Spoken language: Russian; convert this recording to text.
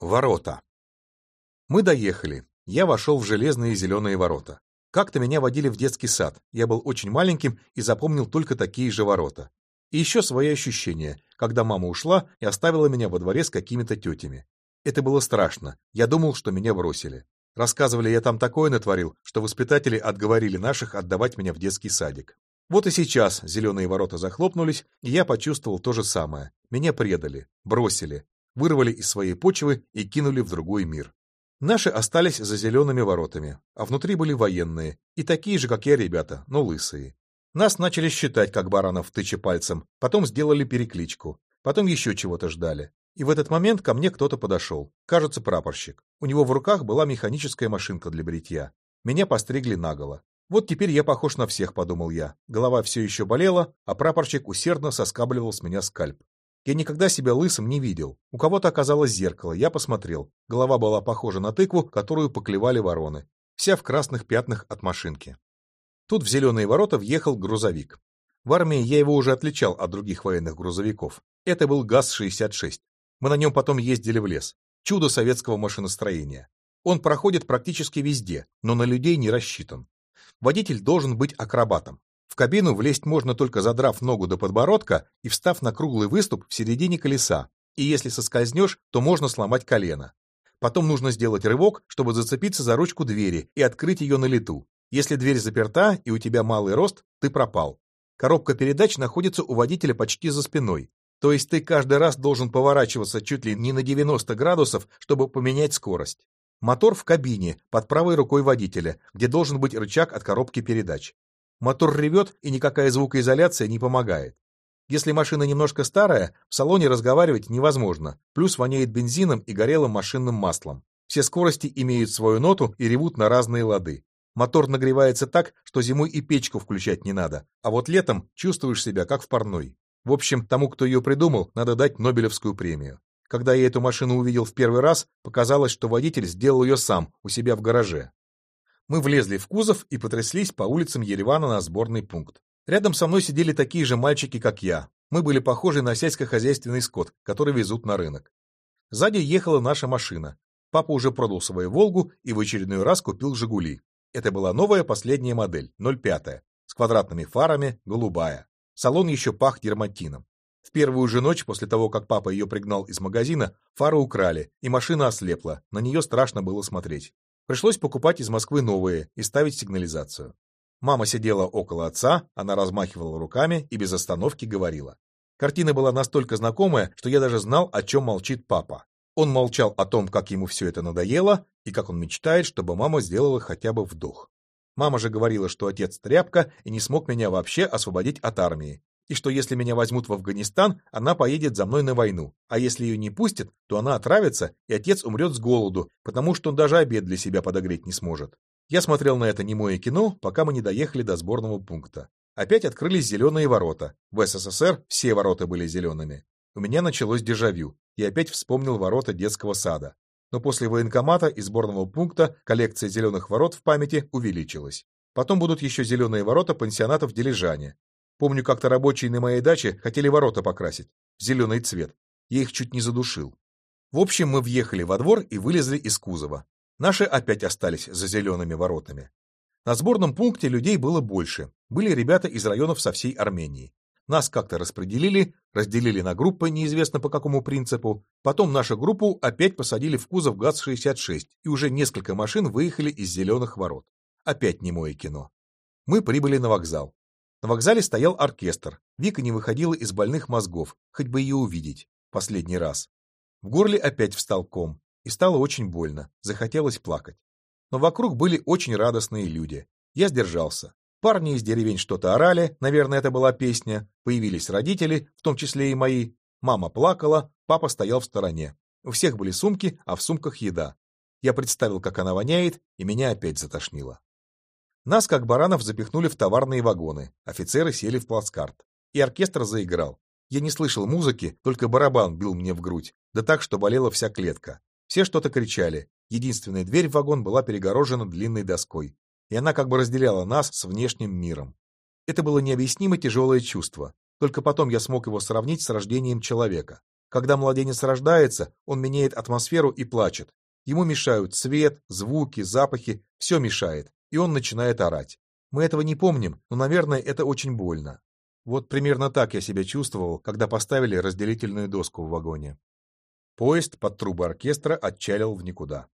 Ворота. Мы доехали. Я вошел в железные зеленые ворота. Как-то меня водили в детский сад. Я был очень маленьким и запомнил только такие же ворота. И еще свои ощущения, когда мама ушла и оставила меня во дворе с какими-то тетями. Это было страшно. Я думал, что меня бросили. Рассказывали, я там такое натворил, что воспитатели отговорили наших отдавать меня в детский садик. Вот и сейчас зеленые ворота захлопнулись, и я почувствовал то же самое. Меня предали, бросили, вырвали из своей почвы и кинули в другой мир. Наши остались за зелеными воротами, а внутри были военные, и такие же, как я, ребята, но лысые. Нас начали считать, как баранов, тыча пальцем, потом сделали перекличку, потом еще чего-то ждали. И в этот момент ко мне кто-то подошел, кажется, прапорщик. У него в руках была механическая машинка для бритья. Меня постригли наголо. Вот теперь я похож на всех, подумал я. Голова все еще болела, а прапорщик усердно соскабливал с меня скальп. Я никогда себя лысым не видел. У кого-то оказалось зеркало, я посмотрел. Голова была похожа на тыкву, которую поклевали вороны. Вся в красных пятнах от машинки. Тут в зеленые ворота въехал грузовик. В армии я его уже отличал от других военных грузовиков. Это был ГАЗ-66. Мы на нем потом ездили в лес. Чудо советского машиностроения. Он проходит практически везде, но на людей не рассчитан. Водитель должен быть акробатом. Кабину влезть можно только задрав ногу до подбородка и встав на круглый выступ в середине колеса, и если соскользнешь, то можно сломать колено. Потом нужно сделать рывок, чтобы зацепиться за ручку двери и открыть ее на лету. Если дверь заперта и у тебя малый рост, ты пропал. Коробка передач находится у водителя почти за спиной. То есть ты каждый раз должен поворачиваться чуть ли не на 90 градусов, чтобы поменять скорость. Мотор в кабине, под правой рукой водителя, где должен быть рычаг от коробки передач. Мотор ревет, и никакая звукоизоляция не помогает. Если машина немножко старая, в салоне разговаривать невозможно, плюс воняет бензином и горелым машинным маслом. Все скорости имеют свою ноту и ревут на разные лады. Мотор нагревается так, что зимой и печку включать не надо, а вот летом чувствуешь себя как в парной. В общем, тому, кто ее придумал, надо дать Нобелевскую премию. Когда я эту машину увидел в первый раз, показалось, что водитель сделал ее сам, у себя в гараже. Мы влезли в кузов и потряслись по улицам Еревана на сборный пункт. Рядом со мной сидели такие же мальчики, как я. Мы были похожи на сельскохозяйственный скот, который везут на рынок. Сзади ехала наша машина. Папа уже продал свою «Волгу» и в очередной раз купил «Жигули». Это была новая последняя модель, 05 с квадратными фарами, голубая. Салон еще пах дерматином. В первую же ночь после того, как папа ее пригнал из магазина, фары украли, и машина ослепла, на нее страшно было смотреть. Пришлось покупать из Москвы новые и ставить сигнализацию. Мама сидела около отца, она размахивала руками и без остановки говорила. Картина была настолько знакомая, что я даже знал, о чем молчит папа. Он молчал о том, как ему все это надоело, и как он мечтает, чтобы мама сделала хотя бы вдох. Мама же говорила, что отец тряпка и не смог меня вообще освободить от армии, и что если меня возьмут в Афганистан, она поедет за мной на войну, а если ее не пустят, то она отравится, и отец умрет с голоду, потому что он даже обед для себя подогреть не сможет. Я смотрел на это немое кино, пока мы не доехали до сборного пункта. Опять открылись зеленые ворота. В СССР все ворота были зелеными. У меня началось дежавю. Я опять вспомнил ворота детского сада но после военкомата и сборного пункта коллекция зеленых ворот в памяти увеличилась. Потом будут еще зеленые ворота пансионата в Дилижане. Помню, как-то рабочие на моей даче хотели ворота покрасить в зеленый цвет. Я их чуть не задушил. В общем, мы въехали во двор и вылезли из кузова. Наши опять остались за зелеными воротами. На сборном пункте людей было больше. Были ребята из районов со всей Армении. Нас как-то распределили, разделили на группы, неизвестно по какому принципу. Потом нашу группу опять посадили в кузов ГАЗ-66, и уже несколько машин выехали из зеленых ворот. Опять немое кино. Мы прибыли на вокзал. На вокзале стоял оркестр. Вика не выходила из больных мозгов, хоть бы ее увидеть. Последний раз. В горле опять встал ком, и стало очень больно, захотелось плакать. Но вокруг были очень радостные люди. Я сдержался. Парни из деревень что-то орали, наверное, это была песня. Появились родители, в том числе и мои. Мама плакала, папа стоял в стороне. У всех были сумки, а в сумках еда. Я представил, как она воняет, и меня опять затошнило. Нас, как баранов, запихнули в товарные вагоны. Офицеры сели в плацкарт. И оркестр заиграл. Я не слышал музыки, только барабан бил мне в грудь, да так, что болела вся клетка. Все что-то кричали. Единственная дверь в вагон была перегорожена длинной доской и она как бы разделяла нас с внешним миром. Это было необъяснимо тяжелое чувство. Только потом я смог его сравнить с рождением человека. Когда младенец рождается, он меняет атмосферу и плачет. Ему мешают цвет, звуки, запахи, все мешает, и он начинает орать. Мы этого не помним, но, наверное, это очень больно. Вот примерно так я себя чувствовал, когда поставили разделительную доску в вагоне. Поезд под трубы оркестра отчалил в никуда.